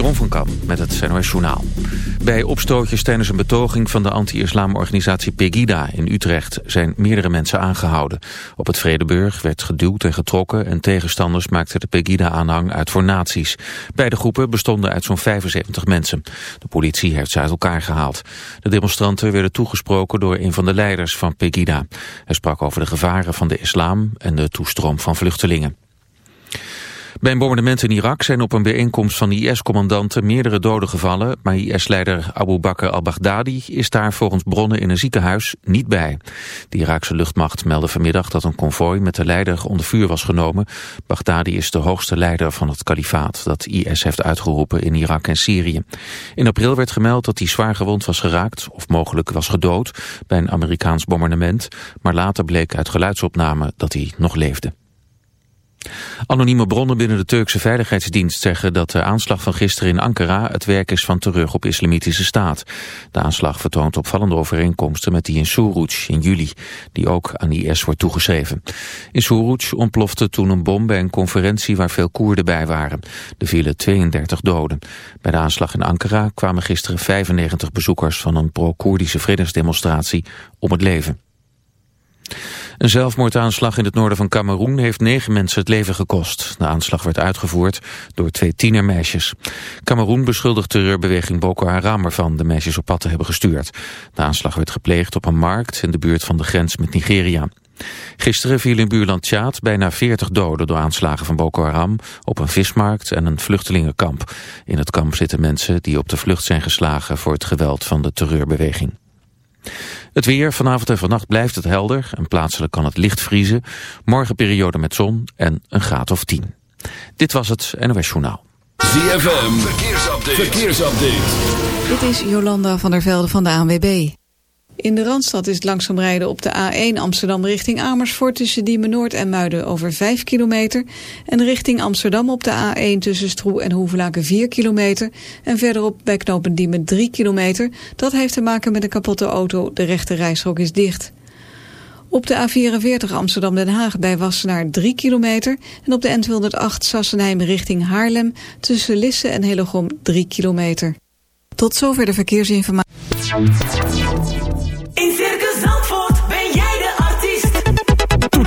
Jeroen van Kam met het NOS Journaal. Bij opstootjes tijdens een betoging van de anti-islamorganisatie Pegida in Utrecht zijn meerdere mensen aangehouden. Op het Vredeburg werd geduwd en getrokken en tegenstanders maakten de Pegida-aanhang uit voor nazi's. Beide groepen bestonden uit zo'n 75 mensen. De politie heeft ze uit elkaar gehaald. De demonstranten werden toegesproken door een van de leiders van Pegida. Hij sprak over de gevaren van de islam en de toestroom van vluchtelingen. Bij een bombardement in Irak zijn op een bijeenkomst van IS-commandanten meerdere doden gevallen, maar IS-leider Abu Bakr al-Baghdadi is daar volgens bronnen in een ziekenhuis niet bij. De Iraakse luchtmacht meldde vanmiddag dat een konvooi met de leider onder vuur was genomen. Baghdadi is de hoogste leider van het kalifaat dat IS heeft uitgeroepen in Irak en Syrië. In april werd gemeld dat hij zwaar gewond was geraakt, of mogelijk was gedood, bij een Amerikaans bombardement, maar later bleek uit geluidsopname dat hij nog leefde. Anonieme bronnen binnen de Turkse Veiligheidsdienst zeggen dat de aanslag van gisteren in Ankara het werk is van terug op islamitische staat. De aanslag vertoont opvallende overeenkomsten met die in Suruc in juli, die ook aan IS wordt toegeschreven. In Suruc ontplofte toen een bom bij een conferentie waar veel Koerden bij waren. Er vielen 32 doden. Bij de aanslag in Ankara kwamen gisteren 95 bezoekers van een pro-Koerdische vredesdemonstratie om het leven. Een zelfmoordaanslag in het noorden van Cameroen heeft negen mensen het leven gekost. De aanslag werd uitgevoerd door twee tienermeisjes. Cameroen beschuldigt terreurbeweging Boko Haram ervan de meisjes op pad te hebben gestuurd. De aanslag werd gepleegd op een markt in de buurt van de grens met Nigeria. Gisteren viel in buurland Tjaad bijna 40 doden door aanslagen van Boko Haram op een vismarkt en een vluchtelingenkamp. In het kamp zitten mensen die op de vlucht zijn geslagen voor het geweld van de terreurbeweging. Het weer, vanavond en vannacht blijft het helder en plaatselijk kan het licht vriezen. Morgen periode met zon en een graad of 10. Dit was het NOS Journaal. ZFM, verkeersupdate. verkeersupdate. Dit is Jolanda van der Velde van de ANWB. In de Randstad is het langzaam rijden op de A1 Amsterdam richting Amersfoort... tussen Diemen Noord en Muiden over 5 kilometer. En richting Amsterdam op de A1 tussen Stroe en Hoevelaken 4 kilometer. En verderop bij knopen Diemen 3 kilometer. Dat heeft te maken met een kapotte auto. De rechte rijstrook is dicht. Op de A44 Amsterdam-Den Haag bij Wassenaar 3 kilometer. En op de N208 Sassenheim richting Haarlem tussen Lisse en Hillegom 3 kilometer. Tot zover de verkeersinformatie.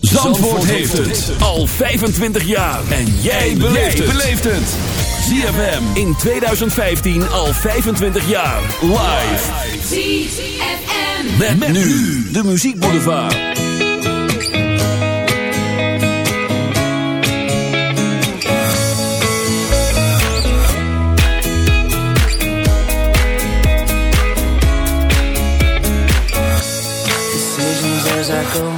Zandvoort heeft het al 25 jaar. En jij beleeft het. ZFM in 2015 al 25 jaar. Live. ZFM. Met, nu de muziekboulevard. decisions as I go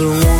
the one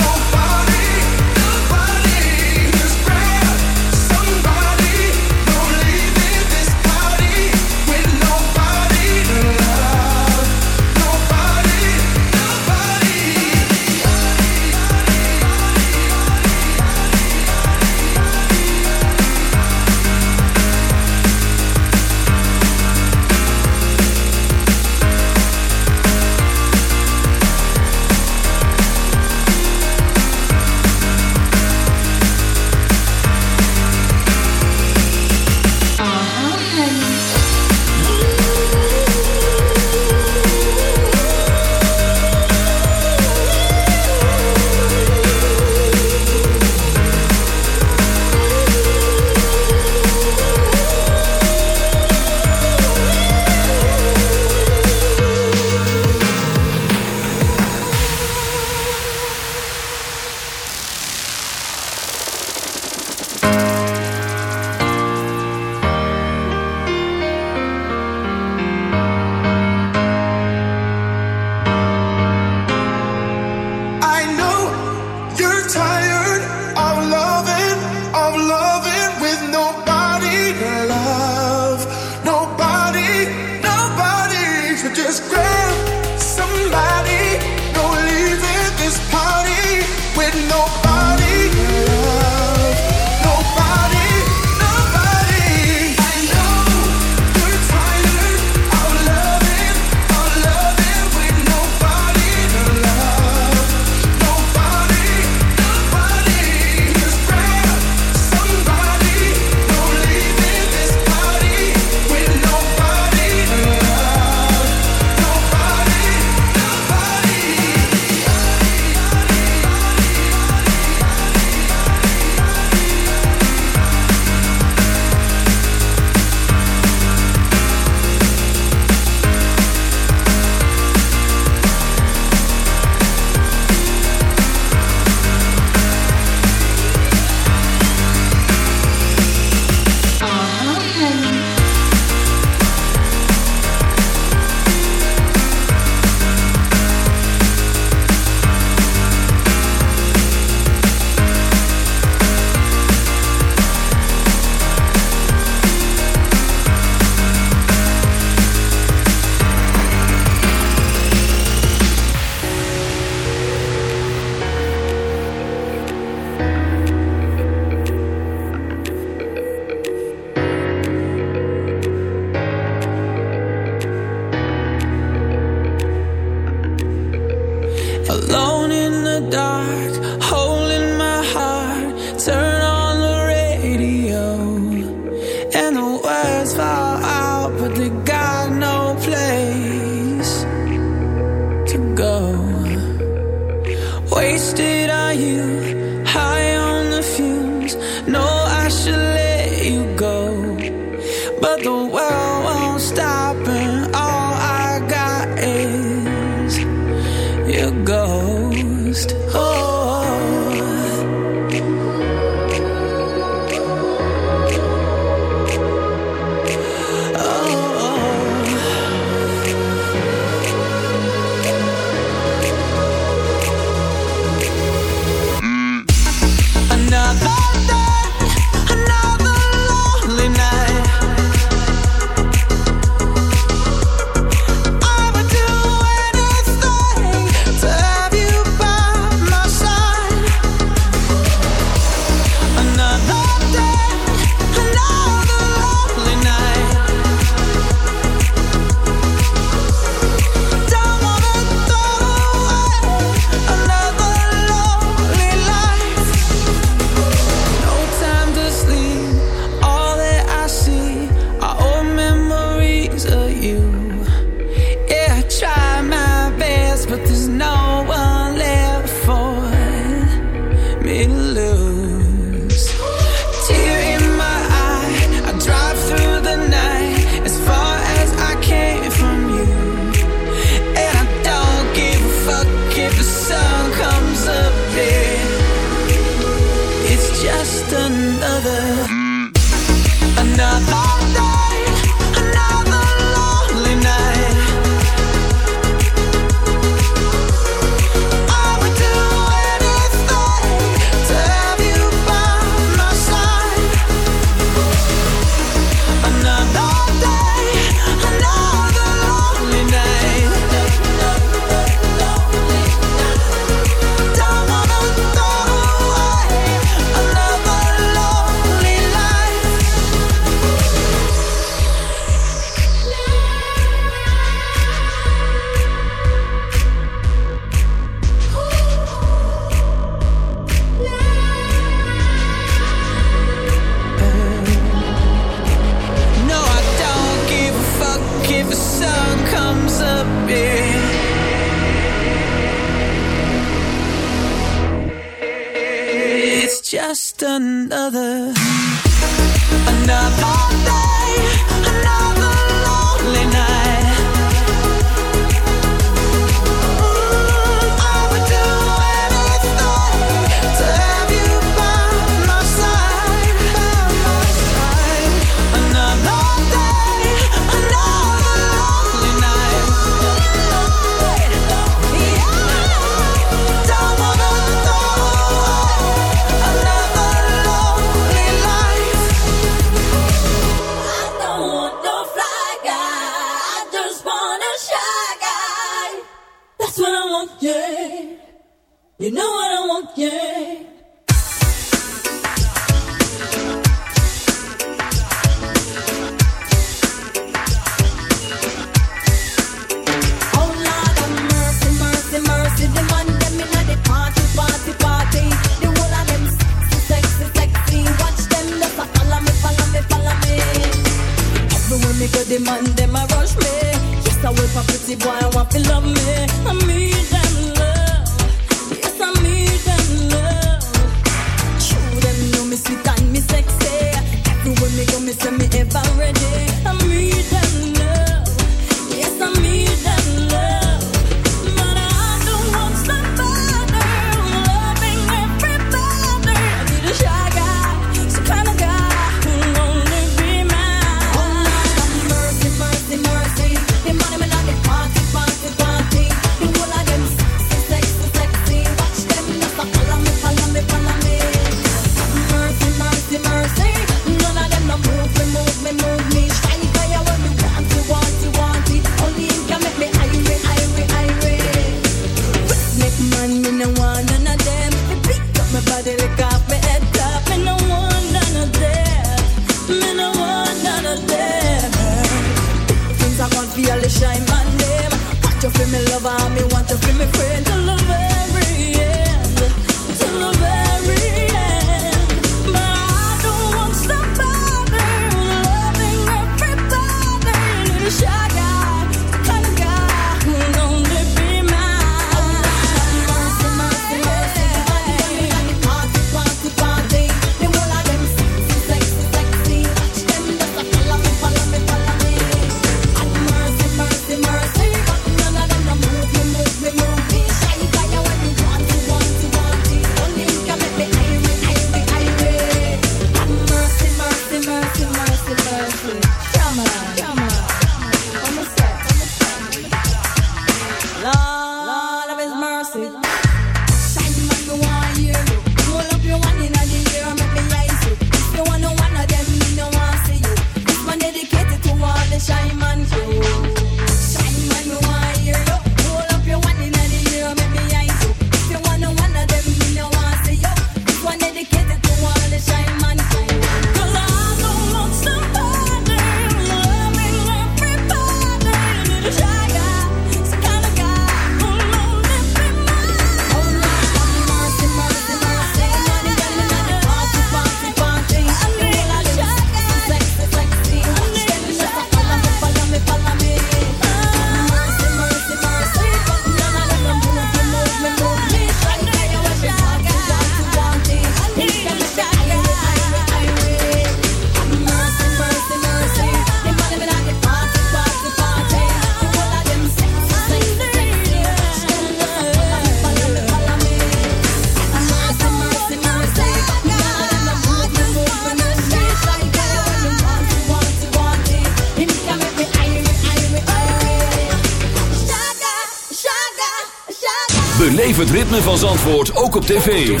van Zandvoort ook op tv.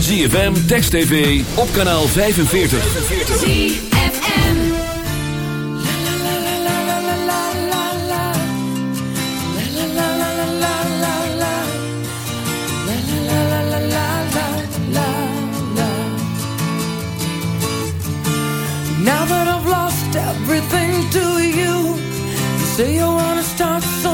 ZFM, Text TV, op kanaal 45. ZFM Now that I've lost everything to you You say you wanna start something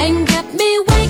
and get me waking.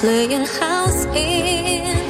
Playing house in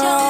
that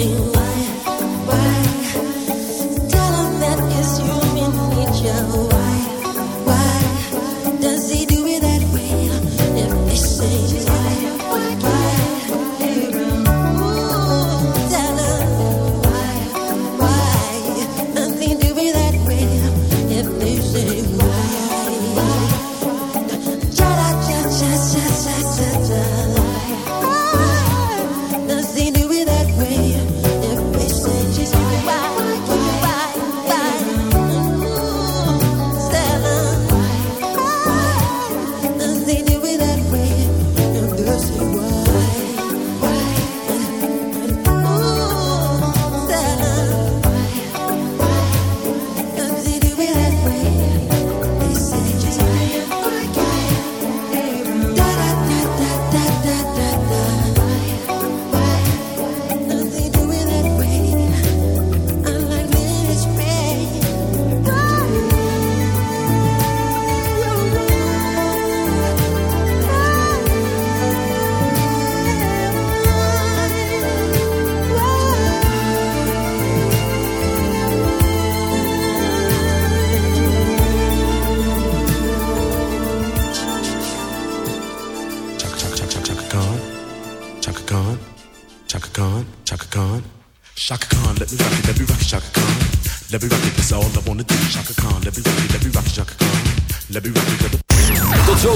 sing.